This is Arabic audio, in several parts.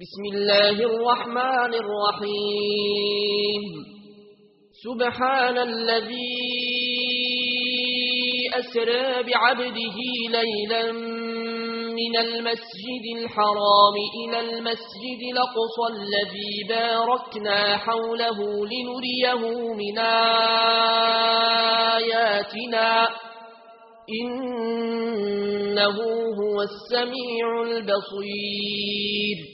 بسم الله الرحمن الرحيم سبحان الذي أسرى بعبده ليلا من المسجد الحرام إلى المسجد لقصى الذي باركنا حوله لنريه من آياتنا إنه هو السميع البصير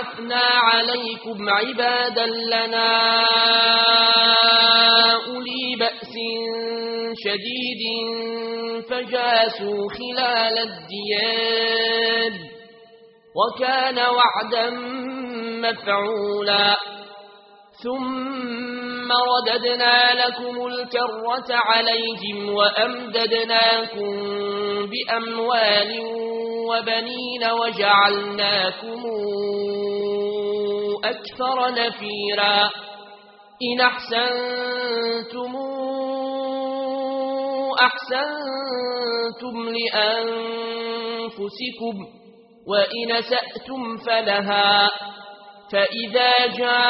بعثنا عليكم عبادا لنا أولي بأس شديد فجاسوا خلال الدياد وكان وعدا مفعولا ثم رددنا لكم الكرة عليهم وأمددناكم بأموال وبنين وجعلناكم أكثر نفيرا. إن أحسنتم أحسنتم لأنفسكم وإن سأتم فلها. فإذا جاء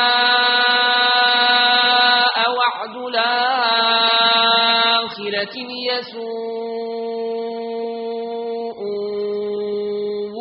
وعد الآخرة يسور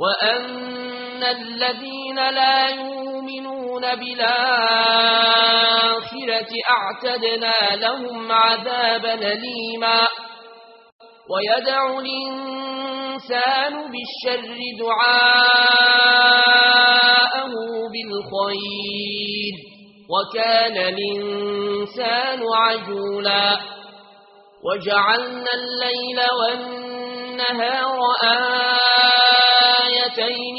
وأن الذين لا يؤمنون بالآخرة أعتدنا لهم عذابا ليما ويدع الإنسان بالشر دعاءه بالخير وكان الإنسان عجولا وجعلنا الليل والنهار آخر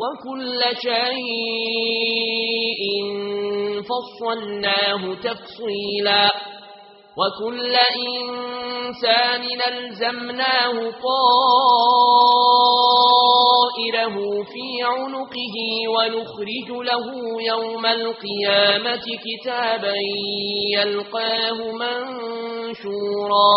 وكل شيء فصلناه تفصيلا وكل إنسان نلزمناه طائره في عنقه ونخرج له يوم القيامة كتابا يلقاه منشورا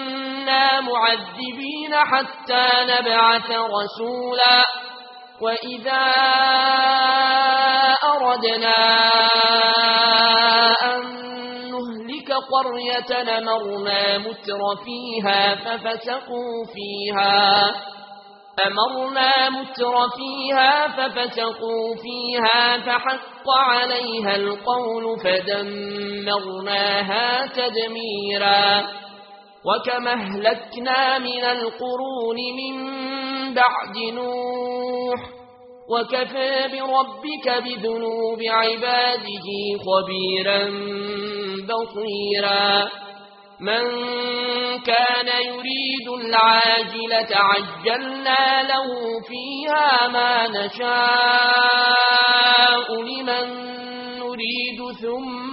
كنا معذبين حتى نبعث رسولا وإذا أردنا أن نهلك قرية نمرنا متر فيها ففسقوا فيها أمرنا متر فيها ففسقوا فيها فحق عليها القول فدمرناها تدميرا وكم اهلكنا من القرون من بعد نوح وكفى بربك بذنوب عباده خبيرا بصيرا من كان يريد العاجلة عجلنا له فيها ما نشاء لمن نريد ثم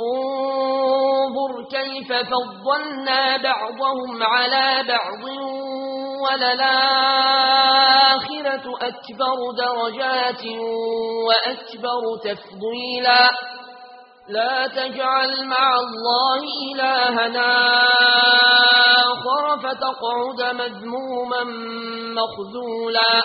انظر كيف فضلنا بعضهم على بعض وللآخرة أكبر درجات وأكبر تفضيلا. لا تجعل مع الله إلهنا آخر فتقعد مذموما مخذولا.